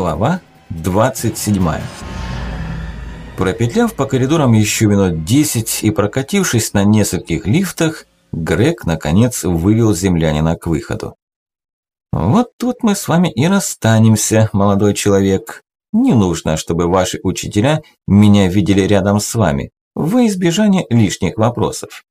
Глава 27 Пропетляв по коридорам еще минут 10 и прокатившись на нескольких лифтах, Грег, наконец, вывел землянина к выходу. «Вот тут мы с вами и расстанемся, молодой человек. Не нужно, чтобы ваши учителя меня видели рядом с вами, во избежание лишних вопросов.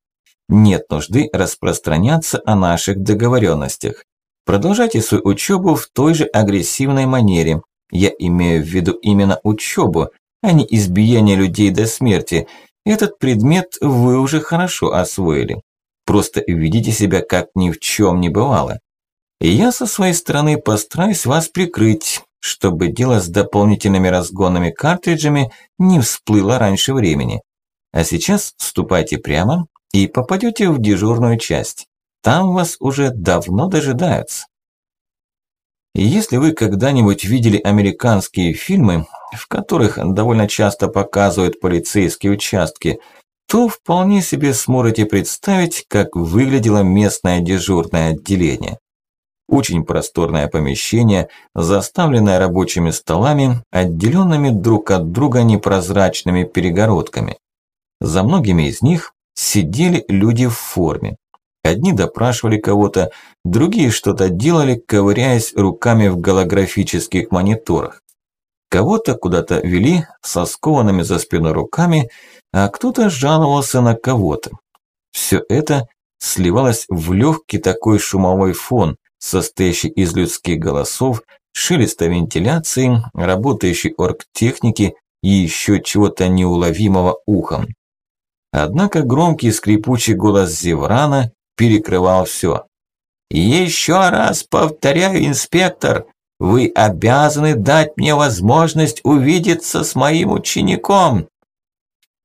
Нет нужды распространяться о наших договоренностях. Продолжайте свою учебу в той же агрессивной манере, я имею в виду именно учебу, а не избиение людей до смерти. Этот предмет вы уже хорошо освоили. Просто ведите себя как ни в чем не бывало. И я со своей стороны постараюсь вас прикрыть, чтобы дело с дополнительными разгонными картриджами не всплыло раньше времени. А сейчас ступайте прямо и попадете в дежурную часть. Там вас уже давно дожидаются. Если вы когда-нибудь видели американские фильмы, в которых довольно часто показывают полицейские участки, то вполне себе сможете представить, как выглядело местное дежурное отделение. Очень просторное помещение, заставленное рабочими столами, отделенными друг от друга непрозрачными перегородками. За многими из них сидели люди в форме. Одни допрашивали кого-то, другие что-то делали, ковыряясь руками в голографических мониторах. Кого-то куда-то вели со скованными за спиной руками, а кто-то жаловался на кого-то. Все это сливалось в легкий такой шумовой фон, состоящий из людских голосов, шелеста вентиляции, работающей оргтехники и еще чего-то неуловимого ухом. Однако громкий скрипучий голос Зеврана перекрывал все. «Еще раз повторяю, инспектор, вы обязаны дать мне возможность увидеться с моим учеником.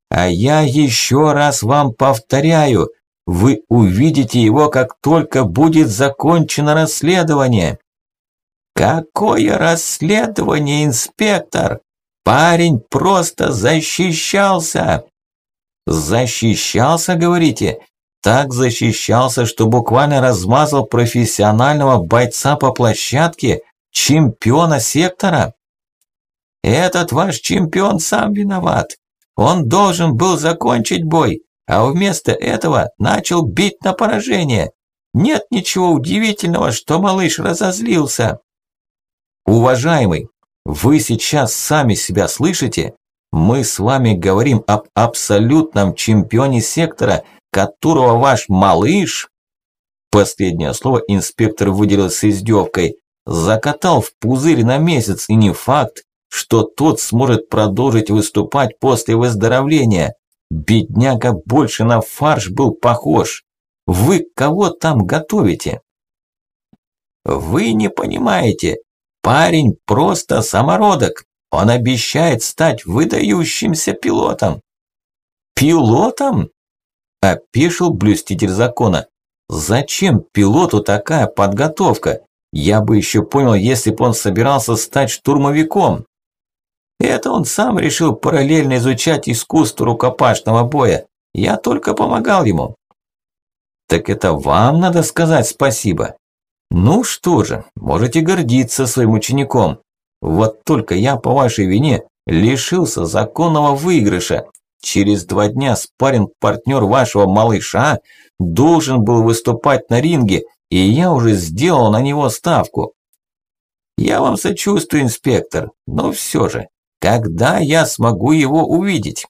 А я еще раз вам повторяю, вы увидите его, как только будет закончено расследование». «Какое расследование, инспектор? Парень просто защищался!» «Защищался, говорите? Так защищался, что буквально размазал профессионального бойца по площадке, чемпиона сектора. Этот ваш чемпион сам виноват. Он должен был закончить бой, а вместо этого начал бить на поражение. Нет ничего удивительного, что малыш разозлился. Уважаемый, вы сейчас сами себя слышите? Мы с вами говорим об абсолютном чемпионе сектора – которого ваш малыш...» Последнее слово инспектор выделил с издевкой. «Закатал в пузырь на месяц, и не факт, что тот сможет продолжить выступать после выздоровления. Бедняга больше на фарш был похож. Вы кого там готовите?» «Вы не понимаете. Парень просто самородок. Он обещает стать выдающимся пилотом». «Пилотом?» Опешил блюститель закона. Зачем пилоту такая подготовка? Я бы еще понял, если бы он собирался стать штурмовиком. Это он сам решил параллельно изучать искусство рукопашного боя. Я только помогал ему. Так это вам надо сказать спасибо. Ну что же, можете гордиться своим учеником. Вот только я по вашей вине лишился законного выигрыша. Через два дня спарринг-партнер вашего малыша должен был выступать на ринге, и я уже сделал на него ставку. Я вам сочувствую, инспектор, но все же, когда я смогу его увидеть?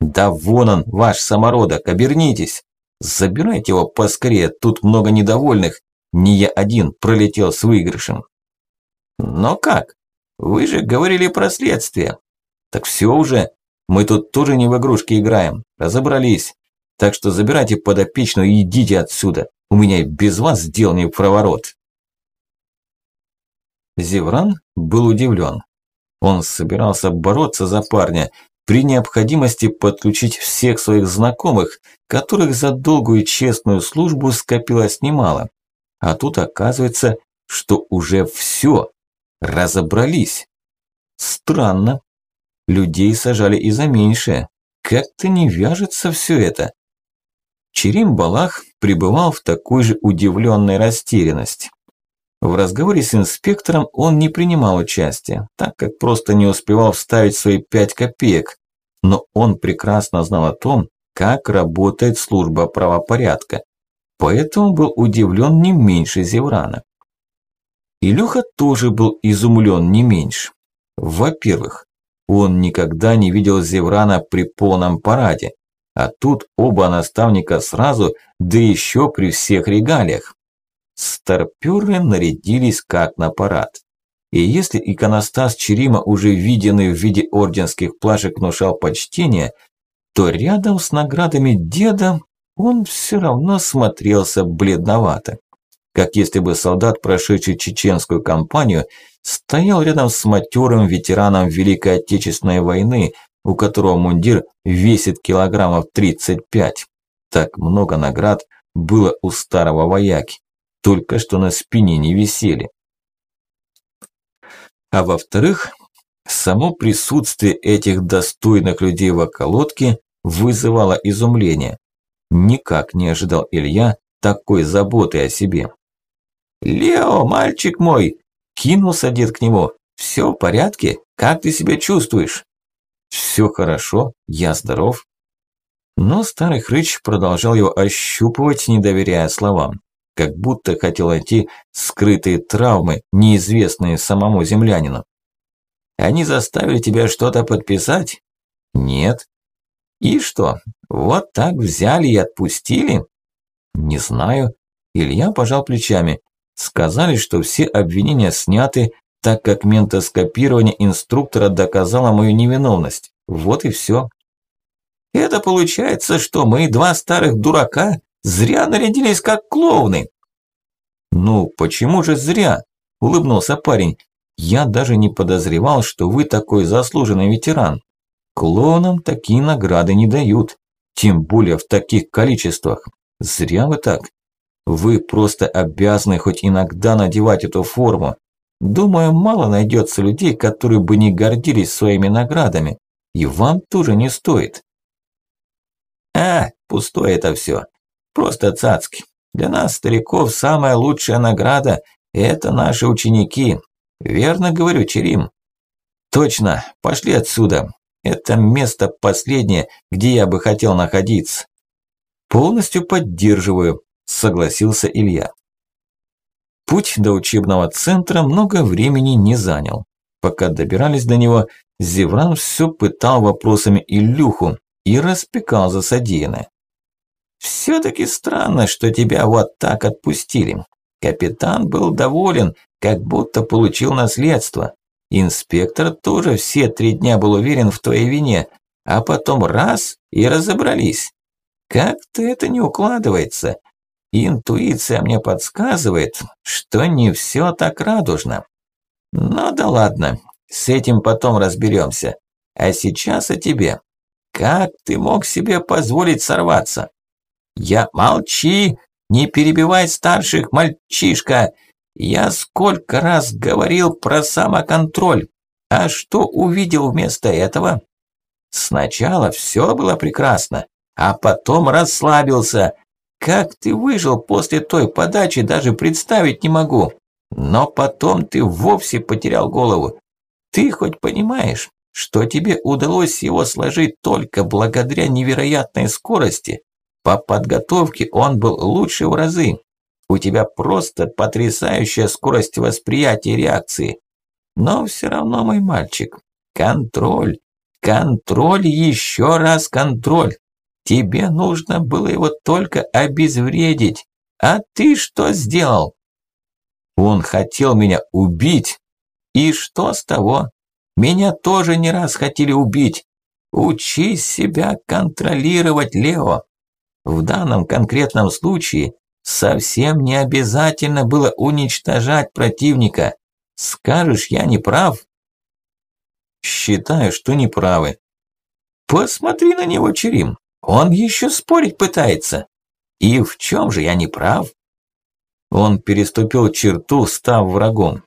Да вон он, ваш самородок, обернитесь. Забирайте его поскорее, тут много недовольных. Не я один пролетел с выигрышем. Но как? Вы же говорили про следствие. Так все уже, мы тут тоже не в игрушки играем. Разобрались. Так что забирайте подопечную и идите отсюда. У меня и без вас дел не проворот. Зевран был удивлен. Он собирался бороться за парня, при необходимости подключить всех своих знакомых, которых за долгую честную службу скопилось немало. А тут оказывается, что уже все, разобрались. Странно, Людей сажали и за меньшее. Как-то не вяжется все это. Черим Балах пребывал в такой же удивленной растерянности. В разговоре с инспектором он не принимал участия, так как просто не успевал вставить свои пять копеек, но он прекрасно знал о том, как работает служба правопорядка, поэтому был удивлен не меньше Зеврана. Илюха тоже был изумлен не меньше. Во-первых, он никогда не видел Зеврана при полном параде, а тут оба наставника сразу, да еще при всех регалиях. Старпёры нарядились как на парад. И если иконостас Черима, уже виденный в виде орденских плашек, внушал почтение, то рядом с наградами деда он все равно смотрелся бледновато. Как если бы солдат, прошедший чеченскую кампанию, стоял рядом с матерым ветераном Великой Отечественной войны, у которого мундир весит килограммов 35. Так много наград было у старого вояки, только что на спине не висели. А во-вторых, само присутствие этих достойных людей в околотке вызывало изумление. Никак не ожидал Илья такой заботы о себе. «Лео, мальчик мой!» – кинулся дед к нему. «Все в порядке? Как ты себя чувствуешь?» «Все хорошо, я здоров». Но старый хрыч продолжал его ощупывать, не доверяя словам, как будто хотел найти скрытые травмы, неизвестные самому землянину. «Они заставили тебя что-то подписать?» «Нет». «И что, вот так взяли и отпустили?» «Не знаю». Илья пожал плечами. Сказали, что все обвинения сняты, так как ментоскопирование инструктора доказало мою невиновность. Вот и все. Это получается, что мы, два старых дурака, зря нарядились как клоуны. Ну, почему же зря? Улыбнулся парень. Я даже не подозревал, что вы такой заслуженный ветеран. Клоунам такие награды не дают, тем более в таких количествах. Зря вы так. Вы просто обязаны хоть иногда надевать эту форму. Думаю, мало найдется людей, которые бы не гордились своими наградами. И вам тоже не стоит. А, пустое это все. Просто цацки. Для нас, стариков, самая лучшая награда – это наши ученики. Верно говорю, Черим? Точно, пошли отсюда. Это место последнее, где я бы хотел находиться. Полностью поддерживаю, согласился Илья. Путь до учебного центра много времени не занял. Пока добирались до него, Зевран все пытал вопросами Илюху и распекал за содеянное. «Все-таки странно, что тебя вот так отпустили. Капитан был доволен, как будто получил наследство. Инспектор тоже все три дня был уверен в твоей вине, а потом раз и разобрались. Как-то это не укладывается. Интуиция мне подсказывает, что не все так радужно. Ну да ладно, с этим потом разберемся. А сейчас о тебе. Как ты мог себе позволить сорваться? Я молчи, не перебивай старших, мальчишка. Я сколько раз говорил про самоконтроль. А что увидел вместо этого? Сначала все было прекрасно, а потом расслабился. Как ты выжил после той подачи, даже представить не могу. Но потом ты вовсе потерял голову. Ты хоть понимаешь, что тебе удалось его сложить только благодаря невероятной скорости? По подготовке он был лучше в разы. У тебя просто потрясающая скорость восприятия реакции. Но все равно, мой мальчик, контроль, контроль, еще раз контроль. Тебе нужно было его только обезвредить. А ты что сделал? Он хотел меня убить. И что с того? Меня тоже не раз хотели убить. Учись себя контролировать, Лео. В данном конкретном случае совсем не обязательно было уничтожать противника. Скажешь, я не прав? Считаю, что не правы. Посмотри на него, Черим. Он еще спорить пытается. И в чем же я не прав? Он переступил черту, став врагом.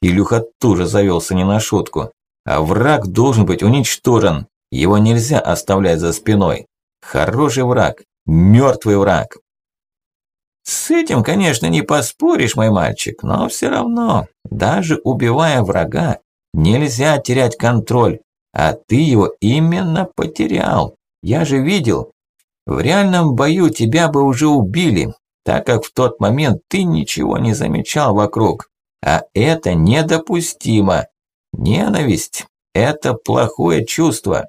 Илюха тоже завелся не на шутку. А враг должен быть уничтожен. Его нельзя оставлять за спиной. Хороший враг, мертвый враг. С этим, конечно, не поспоришь, мой мальчик, но все равно, даже убивая врага, нельзя терять контроль, а ты его именно потерял. Я же видел. В реальном бою тебя бы уже убили, так как в тот момент ты ничего не замечал вокруг. А это недопустимо. Ненависть – это плохое чувство.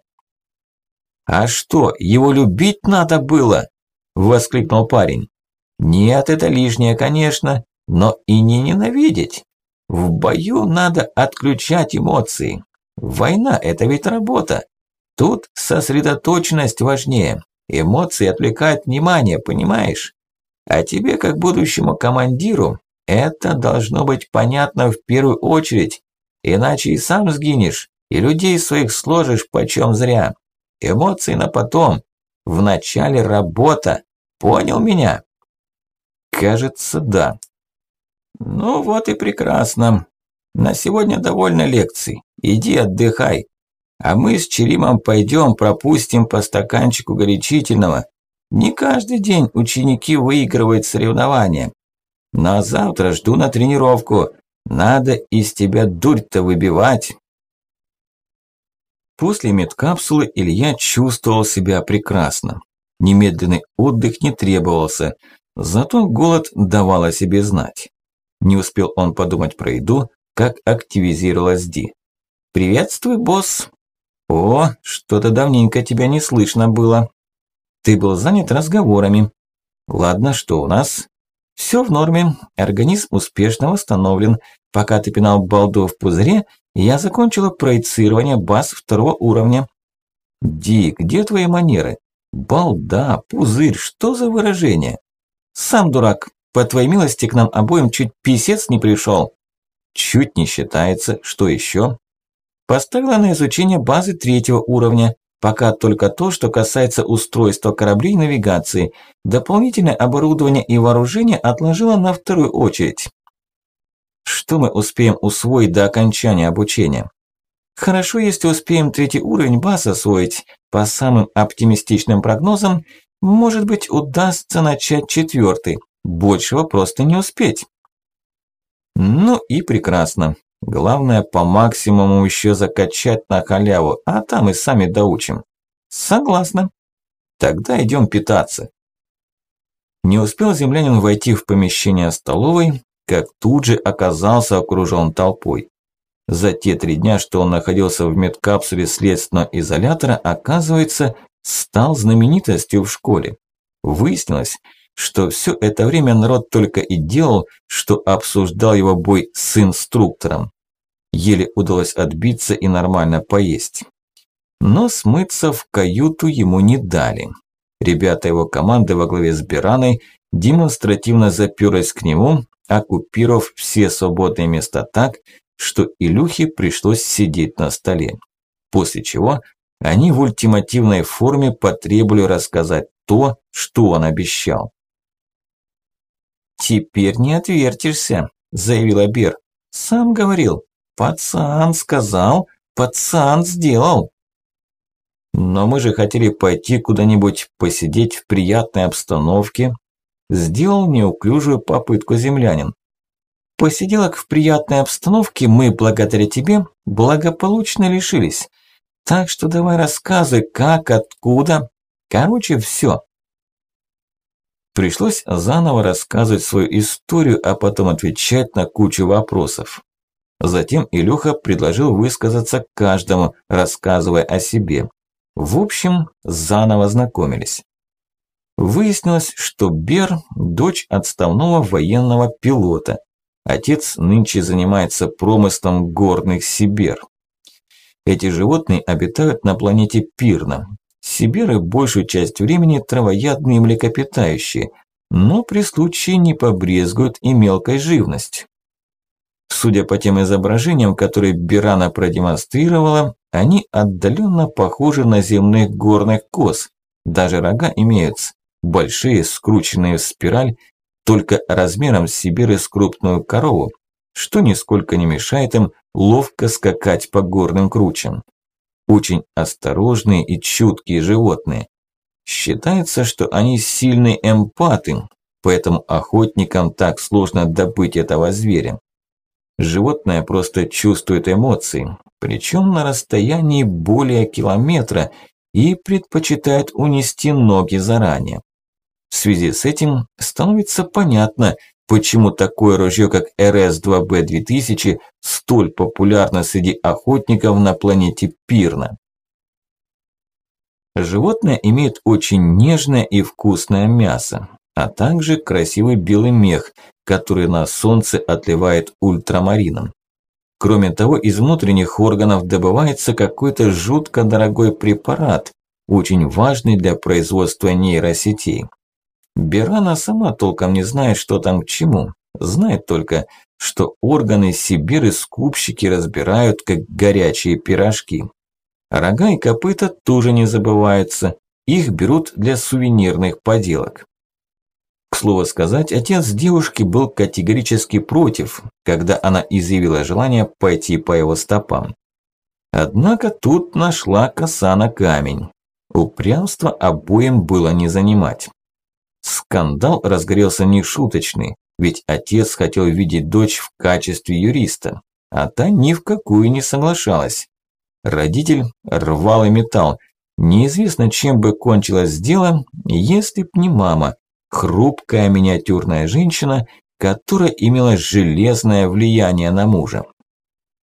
«А что, его любить надо было?» – воскликнул парень. «Нет, это лишнее, конечно, но и не ненавидеть. В бою надо отключать эмоции. Война – это ведь работа. Тут сосредоточенность важнее. Эмоции отвлекают внимание, понимаешь? А тебе, как будущему командиру, это должно быть понятно в первую очередь, иначе и сам сгинешь, и людей своих сложишь почем зря. Эмоции на потом. Вначале работа. Понял меня? Кажется, да. Ну вот и прекрасно. На сегодня довольно лекций. Иди отдыхай. А мы с Черимом пойдем пропустим по стаканчику горячительного. Не каждый день ученики выигрывают соревнования. Ну а завтра жду на тренировку. Надо из тебя дурь-то выбивать. После медкапсулы Илья чувствовал себя прекрасно. Немедленный отдых не требовался, зато голод давал о себе знать. Не успел он подумать про еду, как активизировалась Ди. «Приветствуй, босс!» «О, что-то давненько тебя не слышно было. Ты был занят разговорами. Ладно, что у нас?» Все в норме, организм успешно восстановлен. Пока ты пинал балду в пузыре, я закончила проецирование баз второго уровня. Ди, где твои манеры? Балда, пузырь, что за выражение? Сам дурак, по твоей милости к нам обоим чуть писец не пришел. Чуть не считается, что еще? Поставила на изучение базы третьего уровня. Пока только то, что касается устройства кораблей навигации. Дополнительное оборудование и вооружение отложила на вторую очередь. Что мы успеем усвоить до окончания обучения? Хорошо, если успеем третий уровень баз освоить. По самым оптимистичным прогнозам, может быть, удастся начать четвертый. Большего просто не успеть. Ну и прекрасно. Главное по максимуму еще закачать на халяву, а там и сами доучим. Согласна. Тогда идем питаться. Не успел землянин войти в помещение столовой, как тут же оказался окружен толпой. За те три дня, что он находился в медкапсуле следственного изолятора, оказывается, стал знаменитостью в школе. Выяснилось, что все это время народ только и делал, что обсуждал его бой с инструктором. Еле удалось отбиться и нормально поесть. Но смыться в каюту ему не дали. Ребята его команды во главе с Бираной демонстративно заперлись к нему, оккупировав все свободные места так, что Илюхе пришлось сидеть на столе. После чего они в ультимативной форме потребовали рассказать то, что он обещал. «Теперь не отвертишься», – заявила Бер. «Сам говорил, пацан сказал, пацан сделал». «Но мы же хотели пойти куда-нибудь посидеть в приятной обстановке», – сделал неуклюжую попытку землянин. «Посиделок в приятной обстановке мы, благодаря тебе, благополучно лишились. Так что давай рассказывай, как, откуда. Короче, все. Пришлось заново рассказывать свою историю, а потом отвечать на кучу вопросов. Затем Илюха предложил высказаться каждому, рассказывая о себе. В общем, заново знакомились. Выяснилось, что Бер – дочь отставного военного пилота. Отец нынче занимается промыслом горных сибер. Эти животные обитают на планете Пирна, Сибиры большую часть времени травоядные млекопитающие, но при случае не побрезгуют и мелкой живностью. Судя по тем изображениям, которые Бирана продемонстрировала, они отдаленно похожи на земных горных коз. Даже рога имеются, большие, скрученные в спираль, только размером с Сибиры с крупную корову, что нисколько не мешает им ловко скакать по горным кручам очень осторожные и чуткие животные. Считается, что они сильные эмпаты, поэтому охотникам так сложно добыть этого зверя. Животное просто чувствует эмоции, причем на расстоянии более километра и предпочитает унести ноги заранее. В связи с этим становится понятно, почему такое ружье, как РС-2Б-2000, столь популярно среди охотников на планете Пирна. Животное имеет очень нежное и вкусное мясо, а также красивый белый мех, который на солнце отливает ультрамарином. Кроме того, из внутренних органов добывается какой-то жутко дорогой препарат, очень важный для производства нейросетей. Берана сама толком не знает, что там к чему. Знает только, что органы сибиры-скупщики разбирают, как горячие пирожки. Рога и копыта тоже не забываются. Их берут для сувенирных поделок. К слову сказать, отец девушки был категорически против, когда она изъявила желание пойти по его стопам. Однако тут нашла коса на камень. Упрямство обоим было не занимать. Скандал разгорелся нешуточный, ведь отец хотел видеть дочь в качестве юриста, а та ни в какую не соглашалась. Родитель рвал и металл. Неизвестно, чем бы кончилось дело, если б не мама, хрупкая миниатюрная женщина, которая имела железное влияние на мужа.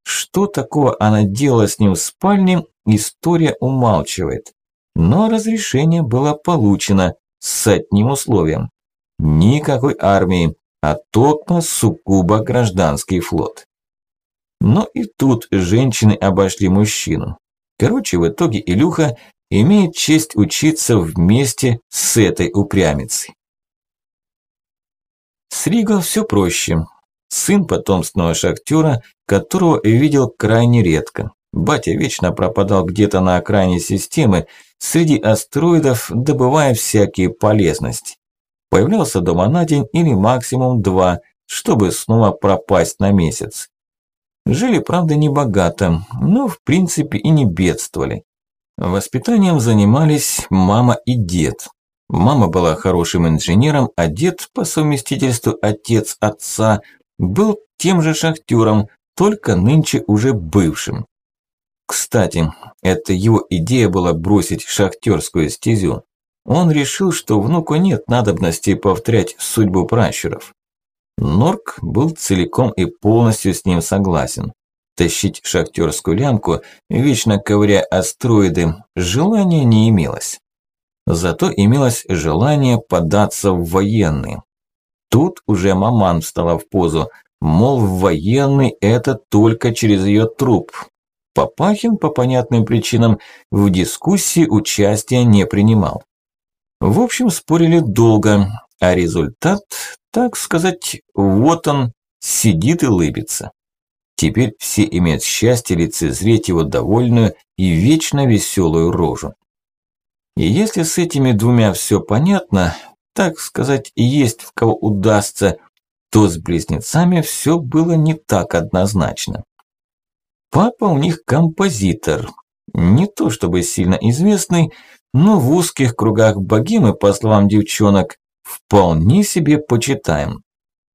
Что такого она делала с ним в спальне, история умалчивает. Но разрешение было получено с одним условием. Никакой армии, а только сугубо гражданский флот. Но и тут женщины обошли мужчину. Короче, в итоге Илюха имеет честь учиться вместе с этой упрямицей. С Риго все проще. Сын потомственного шахтера, которого видел крайне редко. Батя вечно пропадал где-то на окраине системы, среди астероидов, добывая всякие полезности. Появлялся дома на день или максимум два, чтобы снова пропасть на месяц. Жили, правда, не богато, но в принципе и не бедствовали. Воспитанием занимались мама и дед. Мама была хорошим инженером, а дед, по совместительству отец отца, был тем же шахтером, только нынче уже бывшим. Кстати, это его идея была бросить шахтерскую стезю. Он решил, что внуку нет надобности повторять судьбу пращуров. Норк был целиком и полностью с ним согласен. Тащить шахтерскую лямку, вечно ковыряя астероиды, желания не имелось. Зато имелось желание податься в военные. Тут уже маман встала в позу, мол, в военный это только через ее труп. Папахин по понятным причинам в дискуссии участия не принимал. В общем, спорили долго, а результат, так сказать, вот он, сидит и лыбится. Теперь все имеют счастье лицезреть его довольную и вечно веселую рожу. И если с этими двумя все понятно, так сказать, есть в кого удастся, то с близнецами все было не так однозначно. Папа у них композитор, не то чтобы сильно известный, но в узких кругах богемы, по словам девчонок, вполне себе почитаем.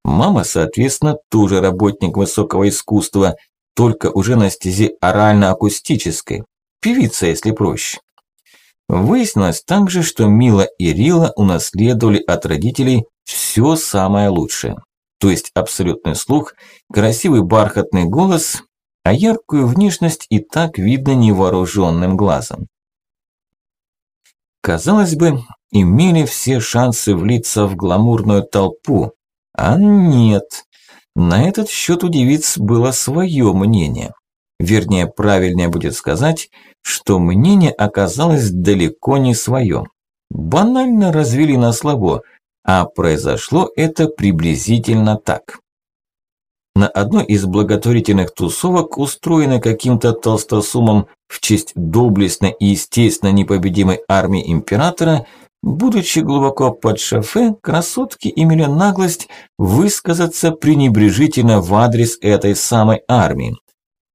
Мама, соответственно, тоже работник высокого искусства, только уже на стезе орально-акустической. Певица, если проще. Выяснилось также, что Мила и Рила унаследовали от родителей все самое лучшее. То есть абсолютный слух, красивый бархатный голос, а яркую внешность и так видно невооруженным глазом. Казалось бы, имели все шансы влиться в гламурную толпу, а нет. На этот счет у девиц было свое мнение. Вернее, правильнее будет сказать, что мнение оказалось далеко не свое. Банально развели на слабо, а произошло это приблизительно так. На одной из благотворительных тусовок, устроенной каким-то толстосумом в честь доблестной и естественно непобедимой армии императора, будучи глубоко под шофе, красотки имели наглость высказаться пренебрежительно в адрес этой самой армии.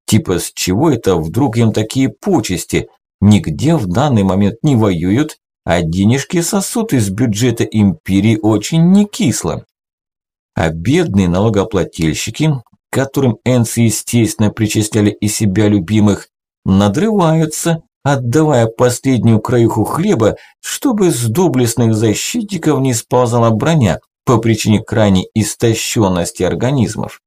Типа с чего это вдруг им такие почести? Нигде в данный момент не воюют, а денежки сосут из бюджета империи очень не кисло. А бедные налогоплательщики, которым энцы, естественно, причисляли и себя любимых, надрываются, отдавая последнюю краюху хлеба, чтобы с доблестных защитников не сползала броня по причине крайней истощенности организмов.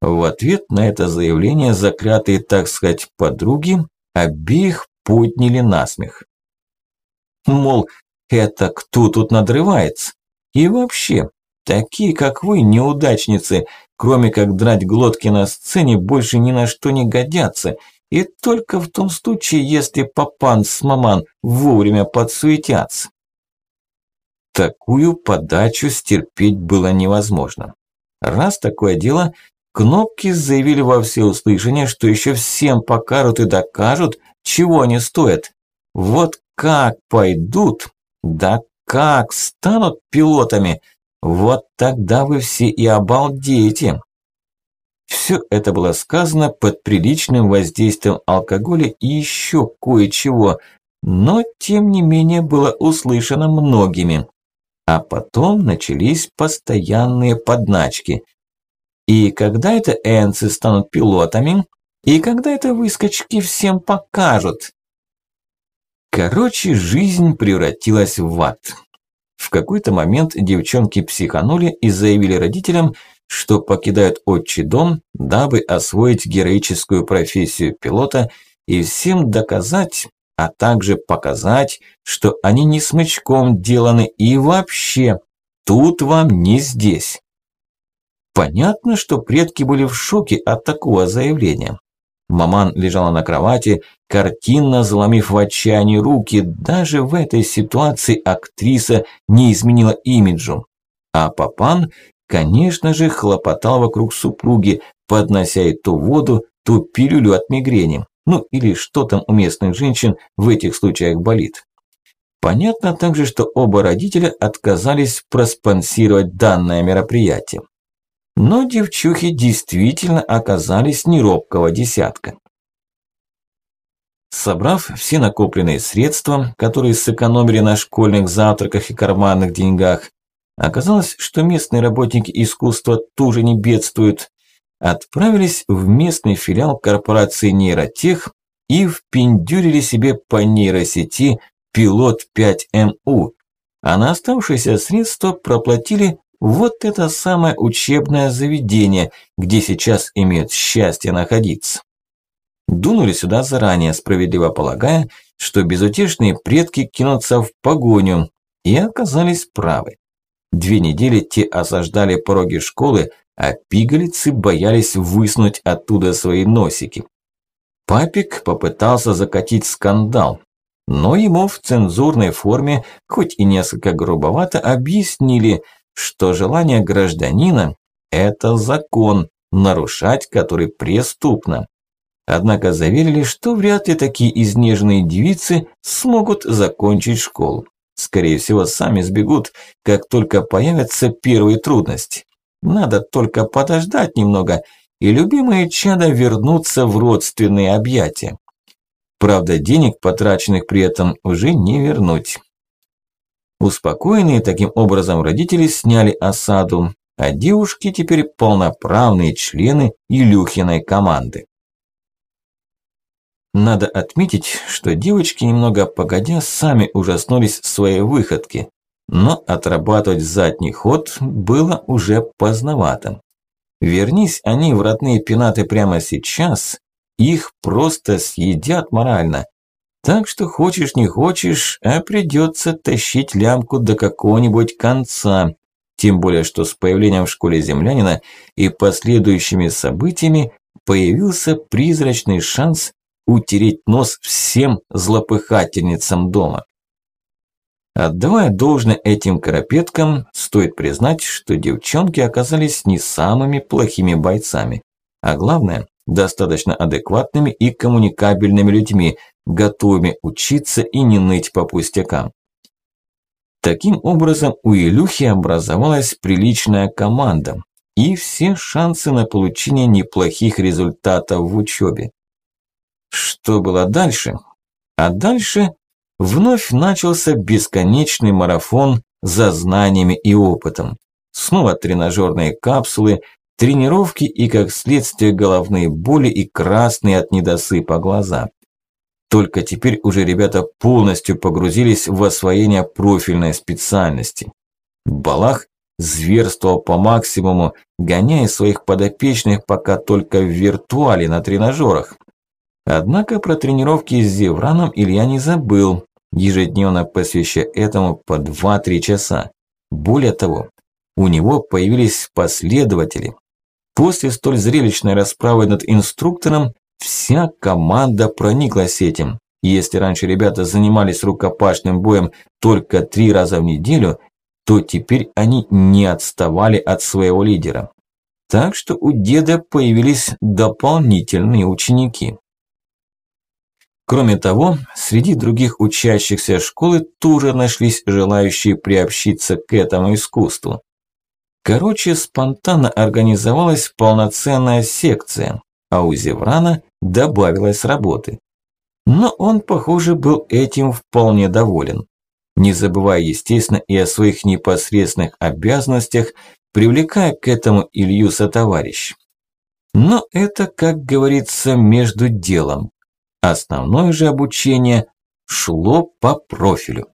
В ответ на это заявление заклятые, так сказать, подруги обеих подняли насмех. Мол, это кто тут надрывается? И вообще, такие как вы, неудачницы, кроме как драть глотки на сцене, больше ни на что не годятся, и только в том случае, если папан с маман вовремя подсуетятся. Такую подачу стерпеть было невозможно. Раз такое дело, кнопки заявили во всеуслышание, что еще всем покажут и докажут, чего они стоят. Вот как пойдут, да как станут пилотами, вот тогда вы все и обалдеете. Все это было сказано под приличным воздействием алкоголя и еще кое-чего, но тем не менее было услышано многими. А потом начались постоянные подначки. И когда это энцы станут пилотами, и когда это выскочки всем покажут. Короче, жизнь превратилась в ад. Какой-то момент девчонки психанули и заявили родителям, что покидают отчий дом, дабы освоить героическую профессию пилота и всем доказать, а также показать, что они не смычком деланы и вообще, тут вам не здесь. Понятно, что предки были в шоке от такого заявления. Маман лежала на кровати, картинно заломив в отчаянии руки. Даже в этой ситуации актриса не изменила имиджу. А папан конечно же, хлопотал вокруг супруги, поднося ей то воду, то пилюлю от мигрени. Ну или что там у местных женщин в этих случаях болит. Понятно также, что оба родителя отказались проспонсировать данное мероприятие. Но девчухи действительно оказались неробкого десятка. Собрав все накопленные средства, которые сэкономили на школьных завтраках и карманных деньгах, Оказалось, что местные работники искусства тоже не бедствуют. Отправились в местный филиал корпорации нейротех и впендюрили себе по нейросети пилот 5МУ, а на оставшиеся средства проплатили вот это самое учебное заведение, где сейчас имеют счастье находиться. Дунули сюда заранее, справедливо полагая, что безутешные предки кинутся в погоню, и оказались правы. Две недели те осаждали пороги школы, а пигалицы боялись высунуть оттуда свои носики. Папик попытался закатить скандал, но ему в цензурной форме, хоть и несколько грубовато, объяснили, что желание гражданина – это закон, нарушать который преступно. Однако заверили, что вряд ли такие изнеженные девицы смогут закончить школу. Скорее всего, сами сбегут, как только появятся первые трудности. Надо только подождать немного, и любимые чада вернутся в родственные объятия. Правда, денег, потраченных при этом, уже не вернуть. Успокоенные таким образом родители сняли осаду, а девушки теперь полноправные члены Илюхиной команды. Надо отметить, что девочки немного погодя сами ужаснулись своей выходке, но отрабатывать задний ход было уже поздновато. Вернись они в родные пенаты прямо сейчас, их просто съедят морально. Так что хочешь не хочешь, а придется тащить лямку до какого-нибудь конца. Тем более, что с появлением в школе землянина и последующими событиями появился призрачный шанс утереть нос всем злопыхательницам дома. Отдавая должное этим карапеткам, стоит признать, что девчонки оказались не самыми плохими бойцами, а главное, достаточно адекватными и коммуникабельными людьми, готовыми учиться и не ныть по пустякам. Таким образом, у Илюхи образовалась приличная команда и все шансы на получение неплохих результатов в учебе. Что было дальше? А дальше вновь начался бесконечный марафон за знаниями и опытом. Снова тренажерные капсулы, тренировки и, как следствие, головные боли и красные от недосыпа глаза. Только теперь уже ребята полностью погрузились в освоение профильной специальности. Балах зверствовал по максимуму, гоняя своих подопечных пока только в виртуале на тренажерах. Однако про тренировки с Зевраном Илья не забыл, ежедневно посвящая этому по 2-3 часа. Более того, у него появились последователи. После столь зрелищной расправы над инструктором вся команда прониклась этим. Если раньше ребята занимались рукопашным боем только три раза в неделю, то теперь они не отставали от своего лидера. Так что у деда появились дополнительные ученики. Кроме того, среди других учащихся школы тоже нашлись желающие приобщиться к этому искусству. Короче, спонтанно организовалась полноценная секция, а у Зеврана добавилось работы. Но он, похоже, был этим вполне доволен. Не забывая, естественно, и о своих непосредственных обязанностях, привлекая к этому Илью сотоварищ. Но это, как говорится, между делом. Основное же обучение шло по профилю.